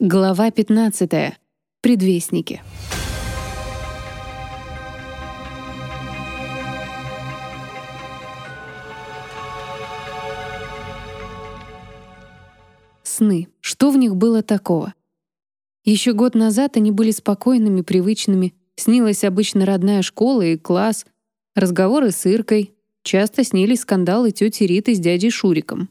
Глава 15. Предвестники. Сны. Что в них было такого? Еще год назад они были спокойными, привычными. Снилась обычно родная школа и класс, разговоры с Иркой. Часто снились скандалы тети Риты с дядей Шуриком.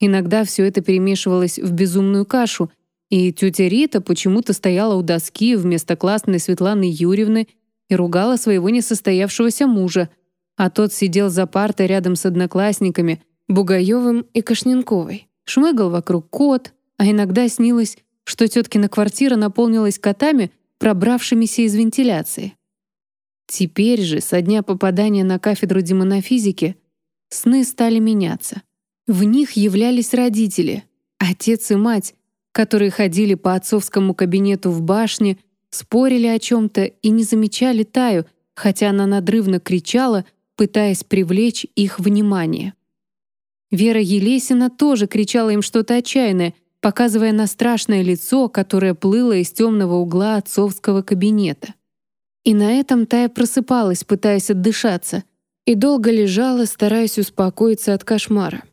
Иногда все это перемешивалось в безумную кашу, и тетя Рита почему-то стояла у доски вместо классной Светланы Юрьевны и ругала своего несостоявшегося мужа, а тот сидел за партой рядом с одноклассниками Бугаевым и Кашненковой. Шмыгал вокруг кот, а иногда снилось, что теткина квартира наполнилась котами, пробравшимися из вентиляции. Теперь же, со дня попадания на кафедру демонофизики, сны стали меняться. В них являлись родители, отец и мать, которые ходили по отцовскому кабинету в башне, спорили о чем-то и не замечали Таю, хотя она надрывно кричала, пытаясь привлечь их внимание. Вера Елесина тоже кричала им что-то отчаянное, показывая на страшное лицо, которое плыло из темного угла отцовского кабинета. И на этом Тая просыпалась, пытаясь отдышаться, и долго лежала, стараясь успокоиться от кошмара.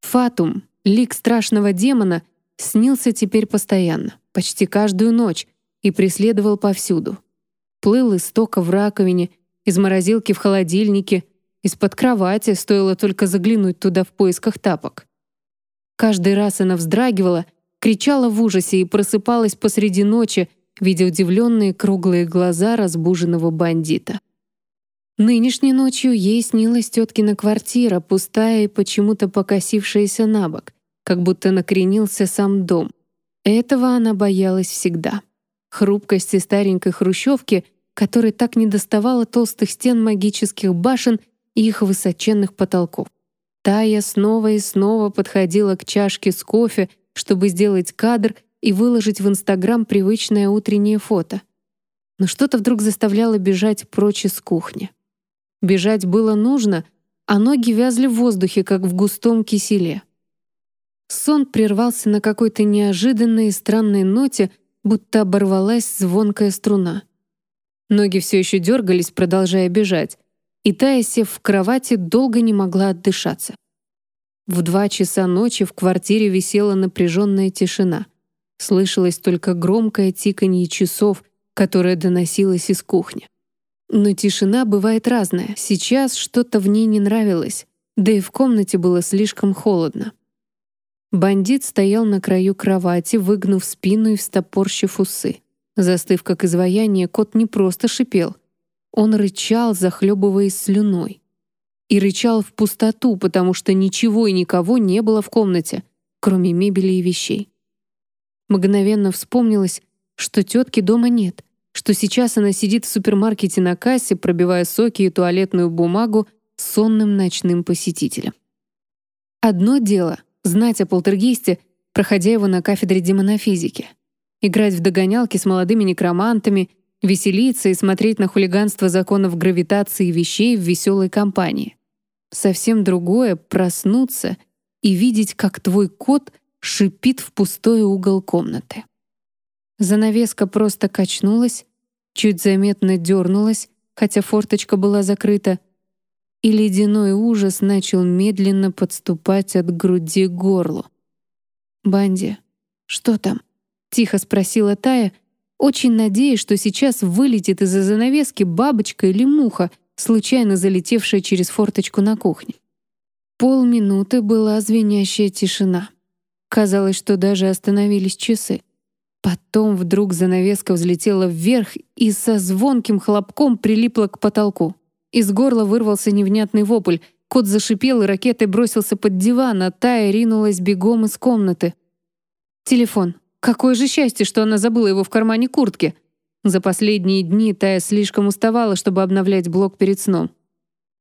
Фатум, лик страшного демона, снился теперь постоянно, почти каждую ночь, и преследовал повсюду. Плыл из стока в раковине, из морозилки в холодильнике, из-под кровати, стоило только заглянуть туда в поисках тапок. Каждый раз она вздрагивала, кричала в ужасе и просыпалась посреди ночи, видя удивленные круглые глаза разбуженного бандита. Нынешней ночью ей снилась теткина квартира, пустая и почему-то покосившаяся на бок, как будто накренился сам дом. Этого она боялась всегда. Хрупкости старенькой хрущевки, которой так не доставала толстых стен магических башен и их высоченных потолков. Тая снова и снова подходила к чашке с кофе, чтобы сделать кадр и выложить в Инстаграм привычное утреннее фото. Но что-то вдруг заставляло бежать прочь из кухни. Бежать было нужно, а ноги вязли в воздухе, как в густом киселе. Сон прервался на какой-то неожиданной и странной ноте, будто оборвалась звонкая струна. Ноги все еще дергались, продолжая бежать, и Тая, сев в кровати, долго не могла отдышаться. В два часа ночи в квартире висела напряженная тишина. Слышалось только громкое тиканье часов, которое доносилось из кухни. Но тишина бывает разная. Сейчас что-то в ней не нравилось, да и в комнате было слишком холодно. Бандит стоял на краю кровати, выгнув спину и встопорщив усы. Застыв как изваяние, кот не просто шипел. Он рычал, захлебываясь слюной. И рычал в пустоту, потому что ничего и никого не было в комнате, кроме мебели и вещей. Мгновенно вспомнилось, что тетки дома нет — что сейчас она сидит в супермаркете на кассе, пробивая соки и туалетную бумагу сонным ночным посетителем. Одно дело — знать о полтергейсте, проходя его на кафедре демонофизики. Играть в догонялки с молодыми некромантами, веселиться и смотреть на хулиганство законов гравитации вещей в веселой компании. Совсем другое — проснуться и видеть, как твой кот шипит в пустой угол комнаты. Занавеска просто качнулась, чуть заметно дернулась, хотя форточка была закрыта, и ледяной ужас начал медленно подступать от груди к горлу. «Банди, что там?» — тихо спросила Тая, очень надеясь, что сейчас вылетит из-за занавески бабочка или муха, случайно залетевшая через форточку на кухне. Полминуты была звенящая тишина. Казалось, что даже остановились часы. Потом вдруг занавеска взлетела вверх и со звонким хлопком прилипла к потолку. Из горла вырвался невнятный вопль. Кот зашипел и ракетой бросился под диван, а Тая ринулась бегом из комнаты. Телефон. Какое же счастье, что она забыла его в кармане куртки. За последние дни Тая слишком уставала, чтобы обновлять блок перед сном.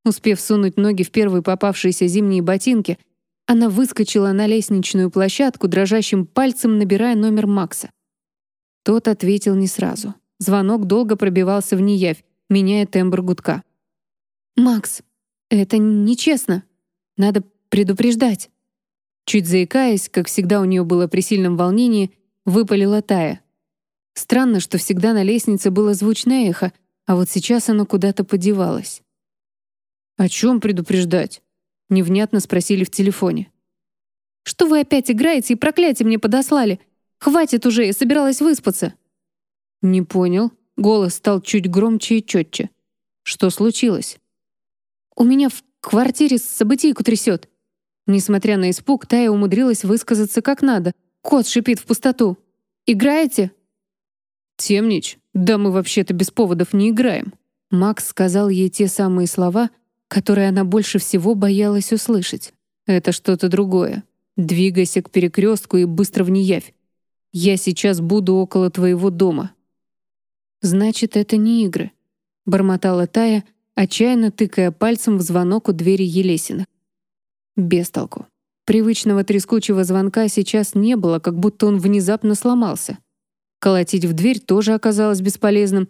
Успев сунуть ноги в первые попавшиеся зимние ботинки, она выскочила на лестничную площадку, дрожащим пальцем набирая номер Макса. Тот ответил не сразу. Звонок долго пробивался в неявь, меняя тембр гудка. «Макс, это нечестно. Надо предупреждать». Чуть заикаясь, как всегда у нее было при сильном волнении, выпалила Тая. Странно, что всегда на лестнице было звучное эхо, а вот сейчас оно куда-то подевалось. «О чем предупреждать?» — невнятно спросили в телефоне. «Что вы опять играете и проклятие мне подослали? Хватит уже, я собиралась выспаться». «Не понял». Голос стал чуть громче и четче. «Что случилось?» «У меня в квартире событийку трясет». Несмотря на испуг, Тая умудрилась высказаться как надо. Кот шипит в пустоту. «Играете?» «Темнич, да мы вообще-то без поводов не играем». Макс сказал ей те самые слова, которые она больше всего боялась услышать. «Это что-то другое. Двигайся к перекрестку и быстро в неявь. Я сейчас буду около твоего дома». «Значит, это не игры», — бормотала Тая, отчаянно тыкая пальцем в звонок у двери Елесина. Бестолку. Привычного трескучего звонка сейчас не было, как будто он внезапно сломался. Колотить в дверь тоже оказалось бесполезным.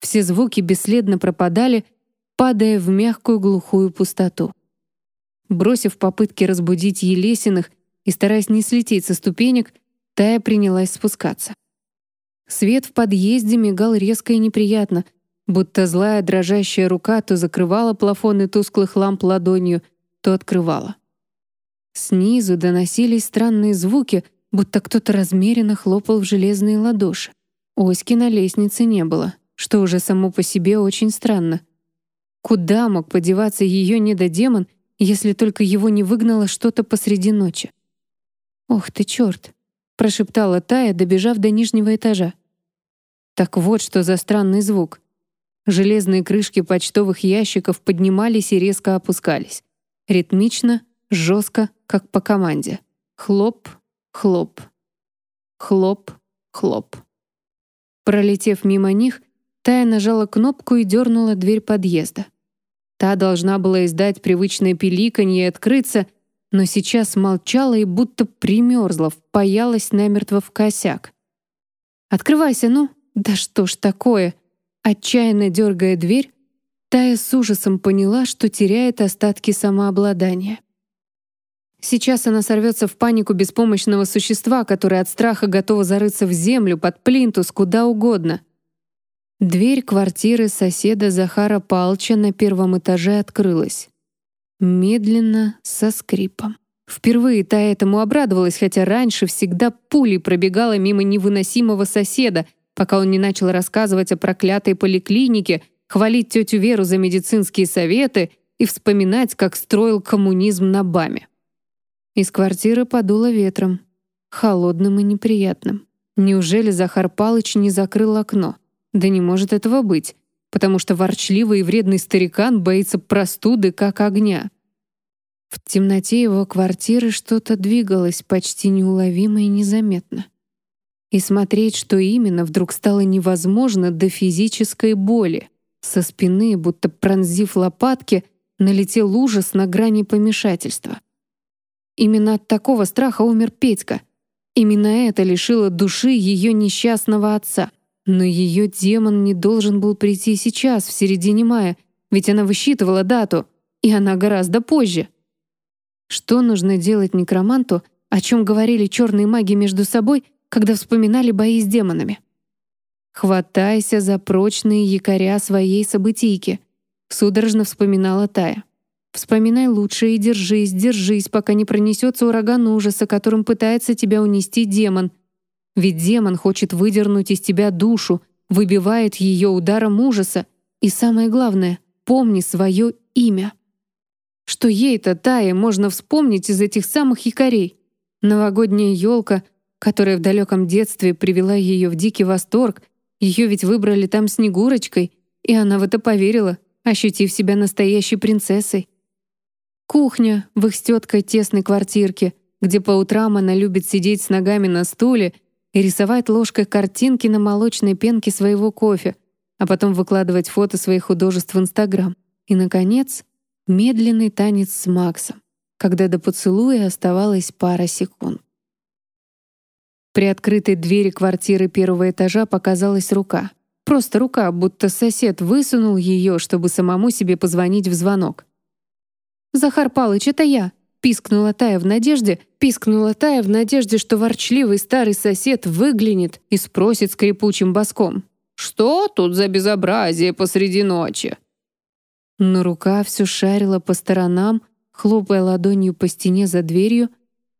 Все звуки бесследно пропадали, падая в мягкую глухую пустоту. Бросив попытки разбудить Елесиных и стараясь не слететь со ступенек, Тая принялась спускаться. Свет в подъезде мигал резко и неприятно, будто злая дрожащая рука то закрывала плафоны тусклых ламп ладонью, то открывала. Снизу доносились странные звуки, будто кто-то размеренно хлопал в железные ладоши. Оськи на лестнице не было, что уже само по себе очень странно. Куда мог подеваться ее недодемон, если только его не выгнало что-то посреди ночи? «Ох ты, черт! прошептала Тая, добежав до нижнего этажа. Так вот, что за странный звук. Железные крышки почтовых ящиков поднимались и резко опускались. Ритмично, жестко, как по команде. Хлоп, хлоп. Хлоп, хлоп. Пролетев мимо них, Тая нажала кнопку и дернула дверь подъезда. Та должна была издать привычное пиликанье и открыться, но сейчас молчала и будто примерзла, впаялась намертво в косяк. «Открывайся, ну! Да что ж такое!» Отчаянно дергая дверь, Тая с ужасом поняла, что теряет остатки самообладания. Сейчас она сорвется в панику беспомощного существа, которое от страха готово зарыться в землю, под плинтус, куда угодно. Дверь квартиры соседа Захара Палча на первом этаже открылась. Медленно, со скрипом. Впервые та этому обрадовалась, хотя раньше всегда пулей пробегала мимо невыносимого соседа, пока он не начал рассказывать о проклятой поликлинике, хвалить тетю Веру за медицинские советы и вспоминать, как строил коммунизм на БАМе. Из квартиры подуло ветром, холодным и неприятным. Неужели Захар Палыч не закрыл окно? Да не может этого быть потому что ворчливый и вредный старикан боится простуды, как огня. В темноте его квартиры что-то двигалось почти неуловимо и незаметно. И смотреть, что именно, вдруг стало невозможно до физической боли. Со спины, будто пронзив лопатки, налетел ужас на грани помешательства. Именно от такого страха умер Петька. Именно это лишило души ее несчастного отца. Но ее демон не должен был прийти сейчас, в середине мая, ведь она высчитывала дату, и она гораздо позже. Что нужно делать некроманту, о чем говорили черные маги между собой, когда вспоминали бои с демонами? «Хватайся за прочные якоря своей событийки», — судорожно вспоминала Тая. «Вспоминай лучше и держись, держись, пока не пронесется ураган ужаса, которым пытается тебя унести демон», ведь демон хочет выдернуть из тебя душу, выбивает ее ударом ужаса. И самое главное, помни свое имя. Что ей-то, Тае, можно вспомнить из этих самых якорей? Новогодняя елка, которая в далеком детстве привела ее в дикий восторг, ее ведь выбрали там Снегурочкой, и она в это поверила, ощутив себя настоящей принцессой. Кухня в их с тесной квартирке, где по утрам она любит сидеть с ногами на стуле — и рисовать ложкой картинки на молочной пенке своего кофе, а потом выкладывать фото своих художеств в Инстаграм. И, наконец, медленный танец с Максом, когда до поцелуя оставалось пара секунд. При открытой двери квартиры первого этажа показалась рука. Просто рука, будто сосед высунул ее, чтобы самому себе позвонить в звонок. «Захар Палыч, это я. Пискнула Тая в надежде, пискнула Тая в надежде, что ворчливый старый сосед выглянет и спросит скрипучим боском. «Что тут за безобразие посреди ночи?» Но рука все шарила по сторонам, хлопая ладонью по стене за дверью,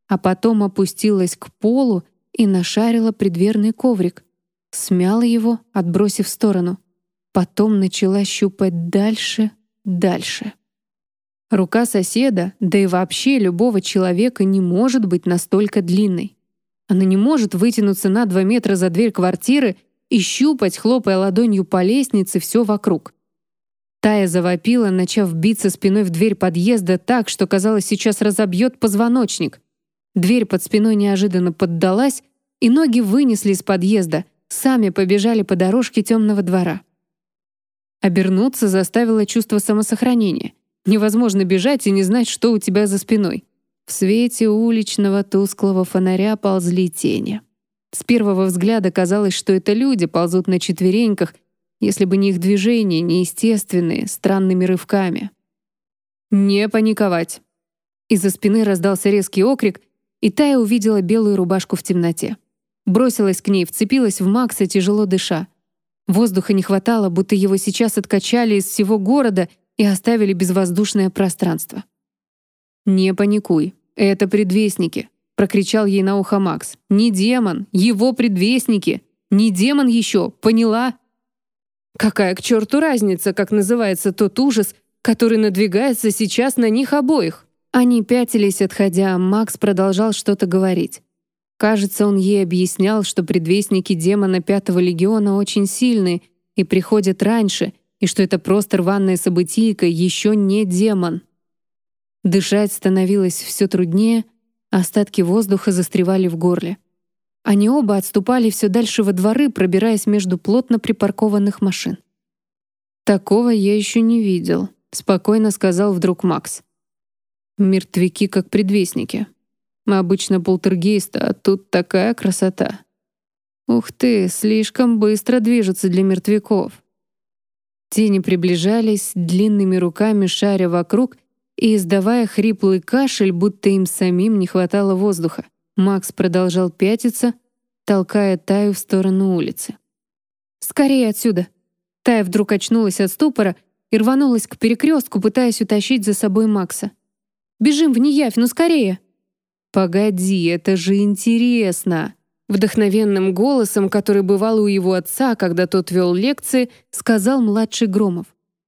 а потом опустилась к полу и нашарила предверный коврик. Смяла его, отбросив в сторону. Потом начала щупать дальше, дальше. Рука соседа, да и вообще любого человека не может быть настолько длинной. Она не может вытянуться на два метра за дверь квартиры и щупать, хлопая ладонью по лестнице, все вокруг. Тая завопила, начав биться спиной в дверь подъезда так, что, казалось, сейчас разобьет позвоночник. Дверь под спиной неожиданно поддалась, и ноги вынесли из подъезда, сами побежали по дорожке темного двора. Обернуться заставило чувство самосохранения. Невозможно бежать и не знать, что у тебя за спиной. В свете уличного тусклого фонаря ползли тени. С первого взгляда казалось, что это люди ползут на четвереньках, если бы не их движения, неестественные, странными рывками. «Не паниковать!» Из-за спины раздался резкий окрик, и Тая увидела белую рубашку в темноте. Бросилась к ней, вцепилась в Макса, тяжело дыша. Воздуха не хватало, будто его сейчас откачали из всего города и оставили безвоздушное пространство. «Не паникуй, это предвестники», — прокричал ей на ухо Макс. «Не демон, его предвестники! Не демон еще, поняла?» Какая к черту разница, как называется тот ужас, который надвигается сейчас на них обоих? Они пятились, отходя, а Макс продолжал что-то говорить. Кажется, он ей объяснял, что предвестники демона Пятого Легиона очень сильны и приходят раньше, и что это просто рваная событийка, еще не демон. Дышать становилось все труднее, остатки воздуха застревали в горле. Они оба отступали все дальше во дворы, пробираясь между плотно припаркованных машин. «Такого я еще не видел», — спокойно сказал вдруг Макс. «Мертвяки как предвестники. Мы обычно полтергейста, а тут такая красота. Ух ты, слишком быстро движутся для мертвяков». Тени приближались, длинными руками шаря вокруг и издавая хриплый кашель, будто им самим не хватало воздуха. Макс продолжал пятиться, толкая Таю в сторону улицы. «Скорее отсюда!» Тая вдруг очнулась от ступора и рванулась к перекрестку, пытаясь утащить за собой Макса. «Бежим в Неявь, ну скорее!» «Погоди, это же интересно!» Вдохновенным голосом, который бывал у его отца, когда тот вел лекции, сказал младший Громов.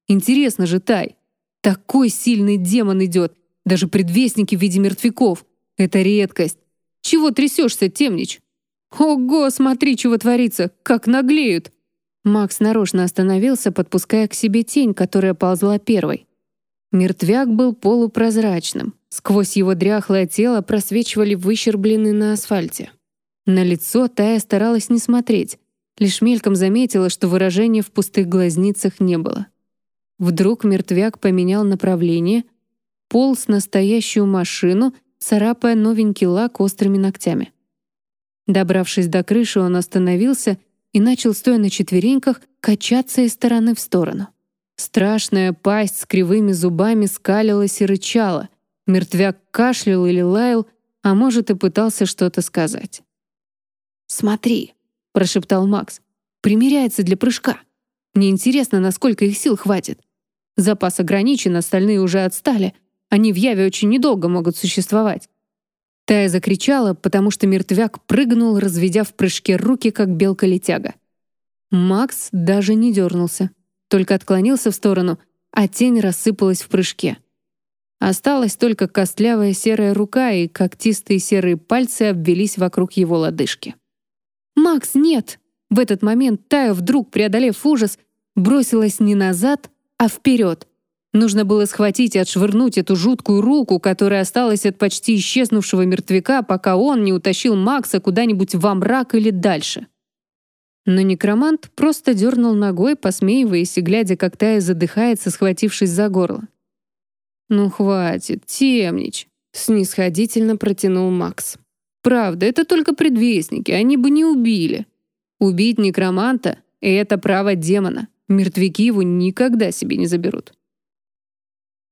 «Интересно же, Тай! Такой сильный демон идет! Даже предвестники в виде мертвяков! Это редкость! Чего трясешься, темнич?» «Ого, смотри, чего творится! Как наглеют!» Макс нарочно остановился, подпуская к себе тень, которая ползла первой. Мертвяк был полупрозрачным. Сквозь его дряхлое тело просвечивали выщерблены на асфальте. На лицо Тая старалась не смотреть, лишь мельком заметила, что выражения в пустых глазницах не было. Вдруг мертвяк поменял направление, полз настоящую машину, царапая новенький лак острыми ногтями. Добравшись до крыши, он остановился и начал, стоя на четвереньках, качаться из стороны в сторону. Страшная пасть с кривыми зубами скалилась и рычала. Мертвяк кашлял или лаял, а может и пытался что-то сказать. «Смотри», — прошептал Макс. «Примеряется для прыжка. Мне интересно, насколько их сил хватит. Запас ограничен, остальные уже отстали. Они в Яве очень недолго могут существовать». Тая закричала, потому что мертвяк прыгнул, разведя в прыжке руки, как белка-летяга. Макс даже не дернулся, только отклонился в сторону, а тень рассыпалась в прыжке. Осталась только костлявая серая рука, и когтистые серые пальцы обвелись вокруг его лодыжки. «Макс, нет!» В этот момент Тая, вдруг преодолев ужас, бросилась не назад, а вперед. Нужно было схватить и отшвырнуть эту жуткую руку, которая осталась от почти исчезнувшего мертвяка, пока он не утащил Макса куда-нибудь во мрак или дальше. Но некромант просто дернул ногой, посмеиваясь и глядя, как Тая задыхается, схватившись за горло. «Ну хватит, темнич», — снисходительно протянул Макс. Правда, это только предвестники, они бы не убили. Убить некроманта — это право демона. Мертвяки его никогда себе не заберут.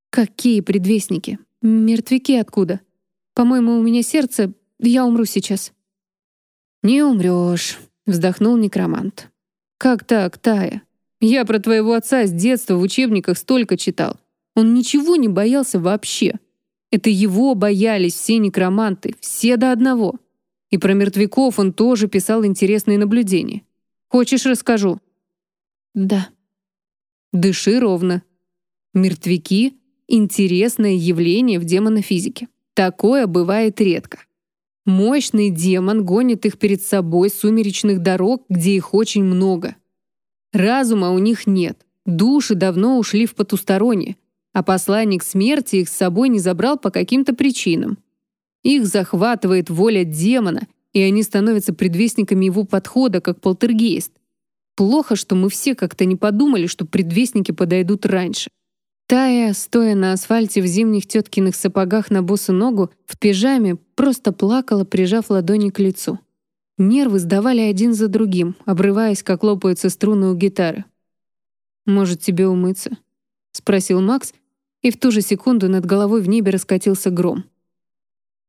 Какие предвестники? мертвяки откуда? По-моему, у меня сердце... Я умру сейчас». «Не умрешь», — вздохнул некромант. «Как так, Тая? Я про твоего отца с детства в учебниках столько читал. Он ничего не боялся вообще. Это его боялись все некроманты, все до одного. И про мертвяков он тоже писал интересные наблюдения. Хочешь, расскажу?» «Да». «Дыши ровно. Мертвяки — интересное явление в демонофизике. Такое бывает редко. Мощный демон гонит их перед собой сумеречных дорог, где их очень много. Разума у них нет, души давно ушли в потустороннее, а посланник смерти их с собой не забрал по каким-то причинам. Их захватывает воля демона, и они становятся предвестниками его подхода, как полтергейст. Плохо, что мы все как-то не подумали, что предвестники подойдут раньше. Тая, стоя на асфальте в зимних теткиных сапогах на босу ногу, в пижаме, просто плакала, прижав ладони к лицу. Нервы сдавали один за другим, обрываясь, как лопаются струны у гитары. «Может, тебе умыться?» — спросил Макс, и в ту же секунду над головой в небе раскатился гром.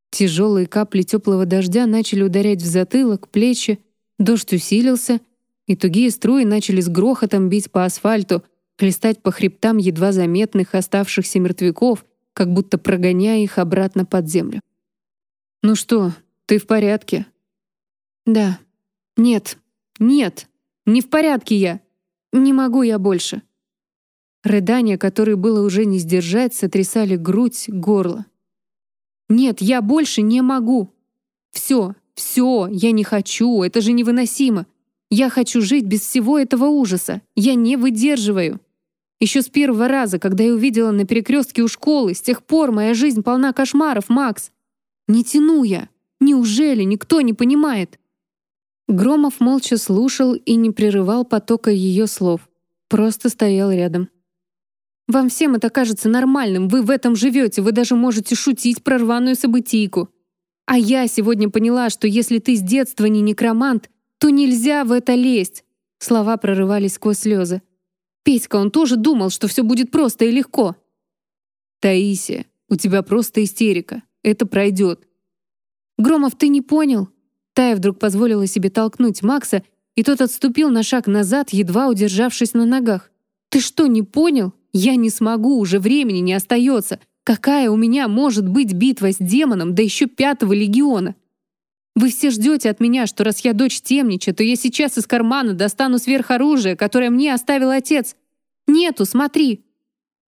Тяжелые капли теплого дождя начали ударять в затылок, плечи, дождь усилился, и тугие струи начали с грохотом бить по асфальту, хлестать по хребтам едва заметных оставшихся мертвяков, как будто прогоняя их обратно под землю. «Ну что, ты в порядке?» «Да. Нет. Нет. Не в порядке я. Не могу я больше». Рыдания, которые было уже не сдержать, сотрясали грудь, горло. «Нет, я больше не могу. Все, все, я не хочу, это же невыносимо. Я хочу жить без всего этого ужаса. Я не выдерживаю». Еще с первого раза, когда я увидела на перекрестке у школы, с тех пор моя жизнь полна кошмаров, Макс. Не тяну я. Неужели никто не понимает?» Громов молча слушал и не прерывал потока ее слов. Просто стоял рядом. Вам всем это кажется нормальным, вы в этом живете, вы даже можете шутить про рваную событийку. А я сегодня поняла, что если ты с детства не некромант, то нельзя в это лезть. Слова прорывались сквозь слезы. Петька, он тоже думал, что все будет просто и легко. Таисия, у тебя просто истерика. Это пройдет. Громов, ты не понял? Тая вдруг позволила себе толкнуть Макса, и тот отступил на шаг назад, едва удержавшись на ногах. Ты что, не понял? Я не смогу, уже времени не остается. Какая у меня может быть битва с демоном, да еще пятого легиона? Вы все ждете от меня, что раз я дочь темнича, то я сейчас из кармана достану сверхоружие, которое мне оставил отец. Нету, смотри!»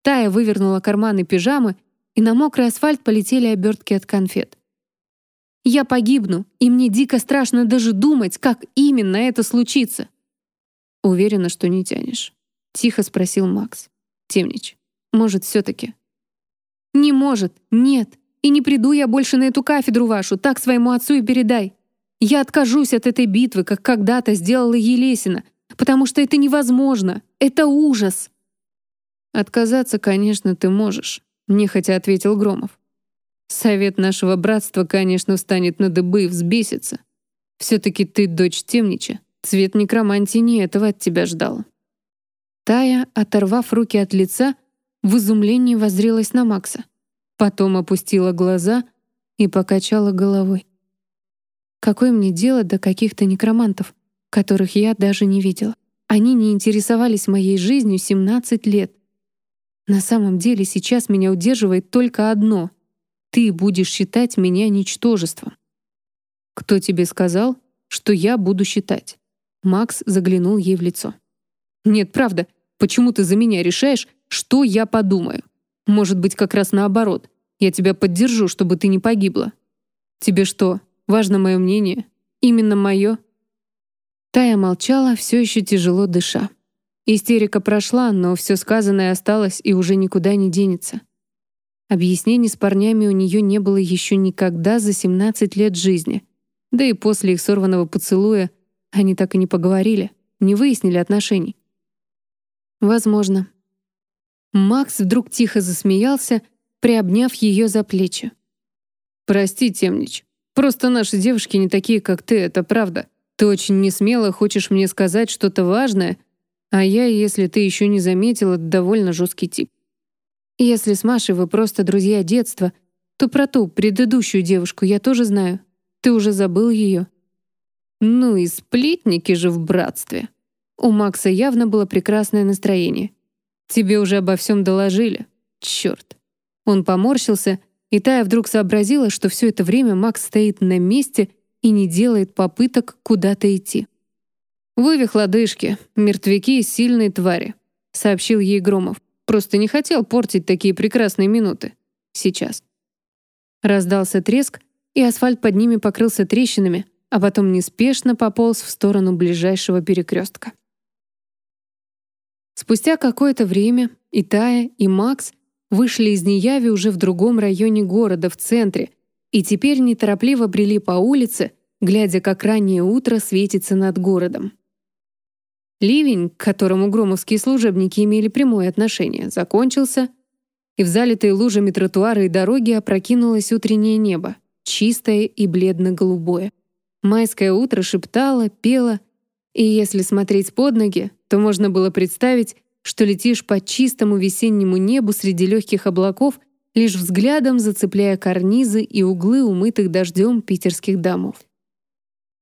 Тая вывернула карманы пижамы, и на мокрый асфальт полетели обертки от конфет. «Я погибну, и мне дико страшно даже думать, как именно это случится». «Уверена, что не тянешь», — тихо спросил Макс. Темнич, может, все-таки? Не может, нет. И не приду я больше на эту кафедру вашу, так своему отцу и передай. Я откажусь от этой битвы, как когда-то сделала Елесина, потому что это невозможно. Это ужас. Отказаться, конечно, ты можешь, нехотя ответил Громов. Совет нашего братства, конечно, встанет на дыбы и взбесится. Все-таки ты дочь темнича. Цвет некромантии не этого от тебя ждал. Тая, оторвав руки от лица, в изумлении воззрелась на Макса. Потом опустила глаза и покачала головой. Какое мне дело до каких-то некромантов, которых я даже не видела? Они не интересовались моей жизнью 17 лет. На самом деле сейчас меня удерживает только одно. Ты будешь считать меня ничтожеством. Кто тебе сказал, что я буду считать? Макс заглянул ей в лицо. Нет, правда, Почему ты за меня решаешь, что я подумаю? Может быть, как раз наоборот. Я тебя поддержу, чтобы ты не погибла. Тебе что, важно мое мнение? Именно мое?» Тая молчала, все еще тяжело дыша. Истерика прошла, но все сказанное осталось и уже никуда не денется. Объяснений с парнями у нее не было еще никогда за 17 лет жизни. Да и после их сорванного поцелуя они так и не поговорили, не выяснили отношений. Возможно. Макс вдруг тихо засмеялся, приобняв ее за плечи. «Прости, Темнич. Просто наши девушки не такие, как ты, это правда. Ты очень несмело хочешь мне сказать что-то важное, а я, если ты еще не заметила, довольно жесткий тип. Если с Машей вы просто друзья детства, то про ту предыдущую девушку я тоже знаю. Ты уже забыл ее. Ну и сплетники же в братстве. У Макса явно было прекрасное настроение. Тебе уже обо всем доложили. Черт. Он поморщился, и Тая вдруг сообразила, что все это время Макс стоит на месте и не делает попыток куда-то идти. «Вывих лодыжки, мертвяки и сильные твари», — сообщил ей Громов. «Просто не хотел портить такие прекрасные минуты. Сейчас». Раздался треск, и асфальт под ними покрылся трещинами, а потом неспешно пополз в сторону ближайшего перекрестка. Спустя какое-то время и Тая, и Макс вышли из Неяви уже в другом районе города, в центре, и теперь неторопливо брели по улице, глядя, как раннее утро светится над городом. Ливень, к которому громовские служебники имели прямое отношение, закончился, и в залитые лужами тротуары и дороги опрокинулось утреннее небо, чистое и бледно-голубое. Майское утро шептало, пело, и если смотреть под ноги, то можно было представить, что летишь по чистому весеннему небу среди легких облаков, лишь взглядом зацепляя карнизы и углы умытых дождем питерских домов.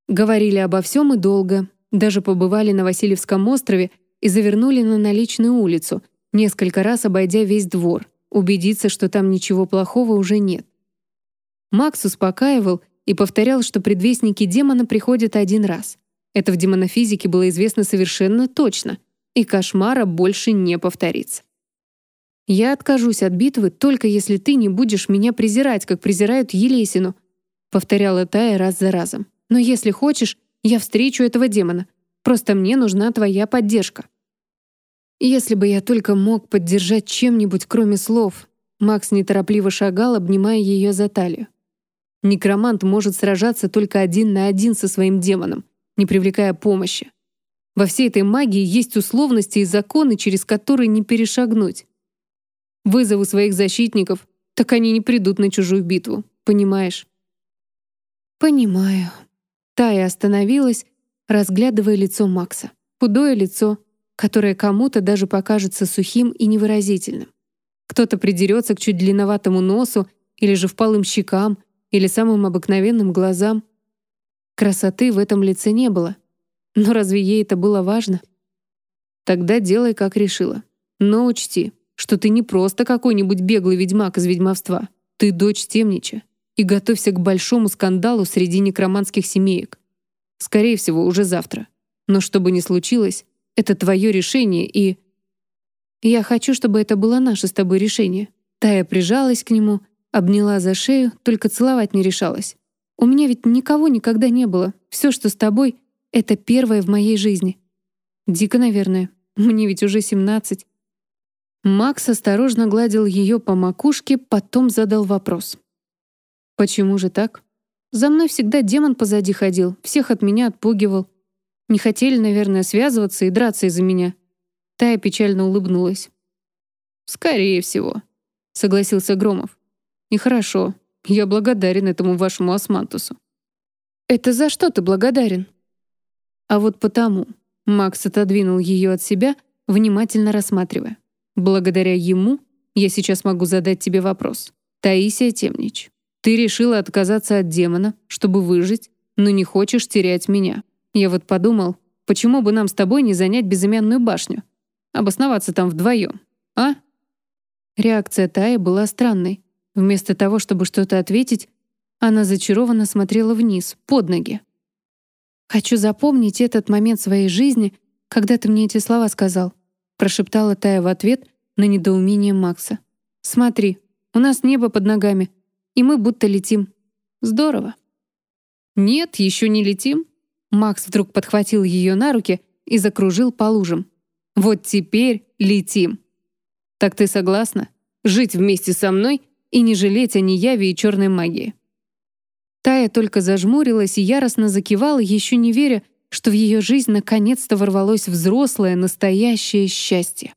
Говорили обо всем и долго, даже побывали на Васильевском острове и завернули на наличную улицу, несколько раз обойдя весь двор, убедиться, что там ничего плохого уже нет. Макс успокаивал и повторял, что предвестники демона приходят один раз. Это в демонофизике было известно совершенно точно, и кошмара больше не повторится. «Я откажусь от битвы, только если ты не будешь меня презирать, как презирают Елесину», повторяла Тая раз за разом. «Но если хочешь, я встречу этого демона. Просто мне нужна твоя поддержка». Если бы я только мог поддержать чем-нибудь, кроме слов. Макс неторопливо шагал, обнимая ее за талию. Некромант может сражаться только один на один со своим демоном, не привлекая помощи. Во всей этой магии есть условности и законы, через которые не перешагнуть. Вызову своих защитников, так они не придут на чужую битву, понимаешь? Понимаю. Тая остановилась, разглядывая лицо Макса. Худое лицо, которое кому-то даже покажется сухим и невыразительным. Кто-то придерется к чуть длинноватому носу или же впалым щекам, или самым обыкновенным глазам. Красоты в этом лице не было. Но разве ей это было важно? Тогда делай, как решила. Но учти, что ты не просто какой-нибудь беглый ведьмак из ведьмовства. Ты дочь темнича. И готовься к большому скандалу среди некроманских семеек. Скорее всего, уже завтра. Но что бы ни случилось, это твое решение, и... Я хочу, чтобы это было наше с тобой решение. Тая прижалась к нему, Обняла за шею, только целовать не решалась. У меня ведь никого никогда не было. Все, что с тобой, — это первое в моей жизни. Дико, наверное. Мне ведь уже семнадцать. Макс осторожно гладил ее по макушке, потом задал вопрос. «Почему же так? За мной всегда демон позади ходил, всех от меня отпугивал. Не хотели, наверное, связываться и драться из-за меня». Тая печально улыбнулась. «Скорее всего», — согласился Громов. И хорошо, я благодарен этому вашему османтусу. Это за что ты благодарен? А вот потому. Макс отодвинул ее от себя, внимательно рассматривая. Благодаря ему я сейчас могу задать тебе вопрос. Таисия Темнич, ты решила отказаться от демона, чтобы выжить, но не хочешь терять меня. Я вот подумал, почему бы нам с тобой не занять безымянную башню? Обосноваться там вдвоем, а? Реакция Таи была странной. Вместо того, чтобы что-то ответить, она зачарованно смотрела вниз, под ноги. «Хочу запомнить этот момент своей жизни, когда ты мне эти слова сказал», прошептала Тая в ответ на недоумение Макса. «Смотри, у нас небо под ногами, и мы будто летим. Здорово». «Нет, еще не летим». Макс вдруг подхватил ее на руки и закружил по лужам. «Вот теперь летим». «Так ты согласна? Жить вместе со мной и не жалеть о неяве и черной магии. Тая только зажмурилась и яростно закивала, еще не веря, что в ее жизнь наконец-то ворвалось взрослое, настоящее счастье.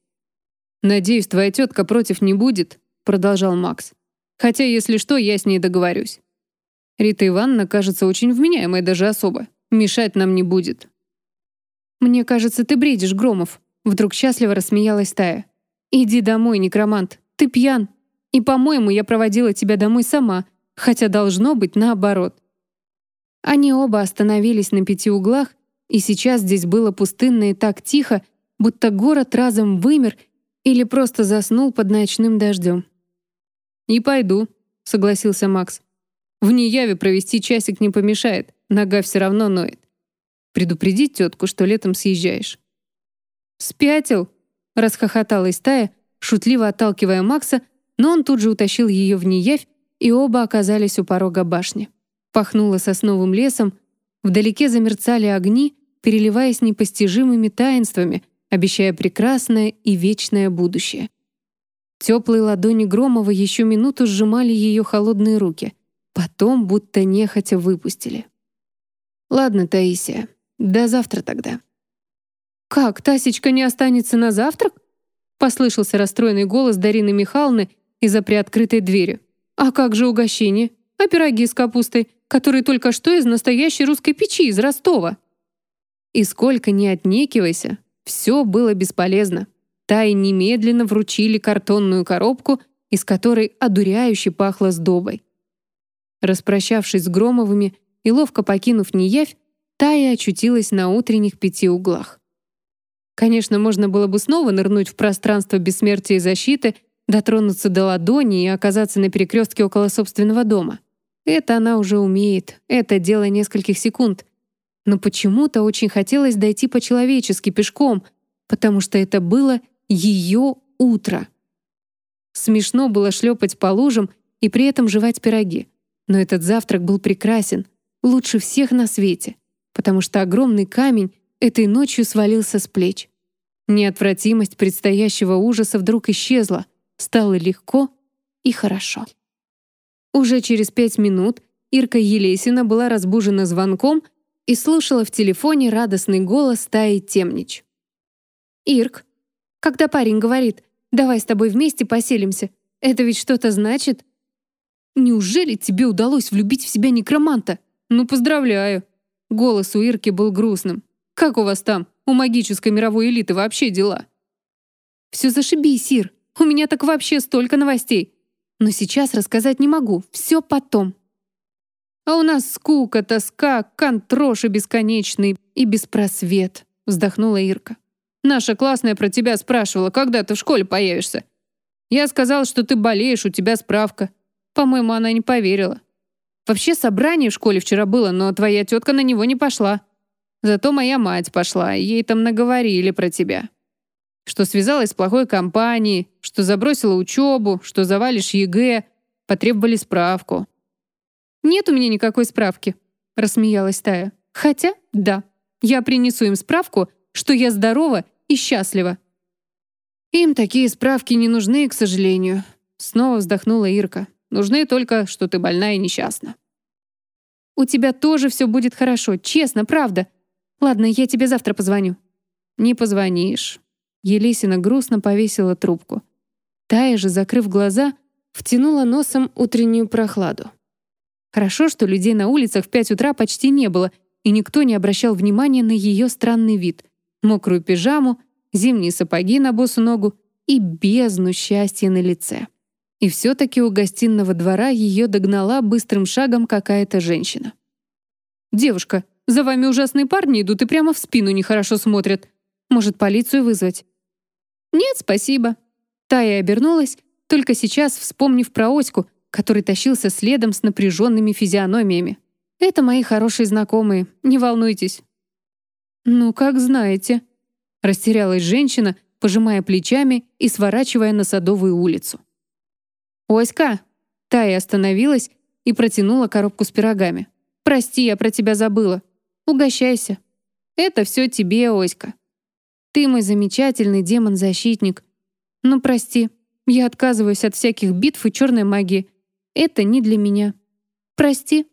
«Надеюсь, твоя тетка против не будет», — продолжал Макс. «Хотя, если что, я с ней договорюсь. Рита Ивановна кажется очень вменяемой даже особо. Мешать нам не будет». «Мне кажется, ты бредишь, Громов», — вдруг счастливо рассмеялась Тая. «Иди домой, некромант. ты пьян. И, по-моему, я проводила тебя домой сама, хотя должно быть наоборот». Они оба остановились на пяти углах, и сейчас здесь было пустынно и так тихо, будто город разом вымер или просто заснул под ночным дождем. «Не пойду», — согласился Макс. «В Неяве провести часик не помешает, нога все равно ноет. Предупредить тетку, что летом съезжаешь». «Спятил?» — расхохоталась Тая, шутливо отталкивая Макса, но он тут же утащил ее в Неявь, и оба оказались у порога башни. Пахнуло сосновым лесом, вдалеке замерцали огни, переливаясь непостижимыми таинствами, обещая прекрасное и вечное будущее. Теплые ладони Громова еще минуту сжимали ее холодные руки, потом будто нехотя выпустили. «Ладно, Таисия, до завтра тогда». «Как, Тасечка не останется на завтрак?» Послышался расстроенный голос Дарины Михайловны из-за приоткрытой двери. «А как же угощение? А пироги с капустой, которые только что из настоящей русской печи из Ростова?» И сколько ни отнекивайся, все было бесполезно. Тае немедленно вручили картонную коробку, из которой одуряюще пахло сдобой. Распрощавшись с Громовыми и ловко покинув Неявь, Тая очутилась на утренних пяти углах. Конечно, можно было бы снова нырнуть в пространство бессмертия и защиты, дотронуться до ладони и оказаться на перекрестке около собственного дома. Это она уже умеет, это дело нескольких секунд. Но почему-то очень хотелось дойти по-человечески пешком, потому что это было ее утро. Смешно было шлепать по лужам и при этом жевать пироги. Но этот завтрак был прекрасен, лучше всех на свете, потому что огромный камень этой ночью свалился с плеч. Неотвратимость предстоящего ужаса вдруг исчезла, стало легко и хорошо. Уже через пять минут Ирка Елесина была разбужена звонком и слушала в телефоне радостный голос Таи Темнич. «Ирк, когда парень говорит, давай с тобой вместе поселимся, это ведь что-то значит?» «Неужели тебе удалось влюбить в себя некроманта? Ну, поздравляю!» Голос у Ирки был грустным. «Как у вас там, у магической мировой элиты, вообще дела?» «Все зашибись, Ир. У меня так вообще столько новостей. Но сейчас рассказать не могу, все потом». «А у нас скука, тоска, контроши бесконечный и беспросвет», вздохнула Ирка. Наша классная про тебя спрашивала, когда ты в школе появишься. Я сказал, что ты болеешь, у тебя справка. По-моему, она не поверила. Вообще собрание в школе вчера было, но твоя тетка на него не пошла. Зато моя мать пошла, ей там наговорили про тебя. Что связалась с плохой компанией, что забросила учебу, что завалишь ЕГЭ, потребовали справку. «Нет у меня никакой справки», — рассмеялась Тая. «Хотя, да, я принесу им справку, что я здорова и счастлива. Им такие справки не нужны, к сожалению. Снова вздохнула Ирка. Нужны только, что ты больна и несчастна. У тебя тоже все будет хорошо, честно, правда. Ладно, я тебе завтра позвоню. Не позвонишь. Елисина грустно повесила трубку. Тая же, закрыв глаза, втянула носом утреннюю прохладу. Хорошо, что людей на улицах в пять утра почти не было, и никто не обращал внимания на ее странный вид мокрую пижаму, зимние сапоги на босу ногу и бездну счастья на лице. И все-таки у гостиного двора ее догнала быстрым шагом какая-то женщина. «Девушка, за вами ужасные парни идут и прямо в спину нехорошо смотрят. Может, полицию вызвать?» «Нет, спасибо». Тая обернулась, только сейчас вспомнив про Оську, который тащился следом с напряженными физиономиями. «Это мои хорошие знакомые, не волнуйтесь, «Ну, как знаете», — растерялась женщина, пожимая плечами и сворачивая на Садовую улицу. «Оська!» Тая остановилась и протянула коробку с пирогами. «Прости, я про тебя забыла. Угощайся. Это все тебе, Оська. Ты мой замечательный демон-защитник. Ну, прости, я отказываюсь от всяких битв и черной магии. Это не для меня. Прости».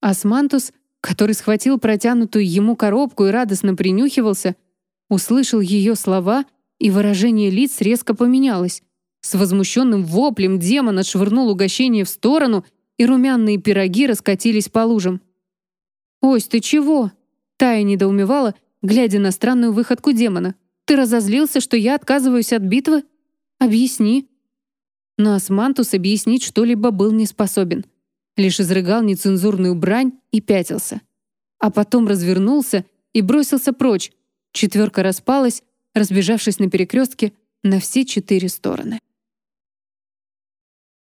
Османтус который схватил протянутую ему коробку и радостно принюхивался, услышал ее слова, и выражение лиц резко поменялось. С возмущенным воплем демон отшвырнул угощение в сторону, и румяные пироги раскатились по лужам. «Ось, ты чего?» Тая недоумевала, глядя на странную выходку демона. «Ты разозлился, что я отказываюсь от битвы? Объясни». но Османтус объяснить что-либо был не способен. Лишь изрыгал нецензурную брань и пятился. А потом развернулся и бросился прочь. Четверка распалась, разбежавшись на перекрестке на все четыре стороны.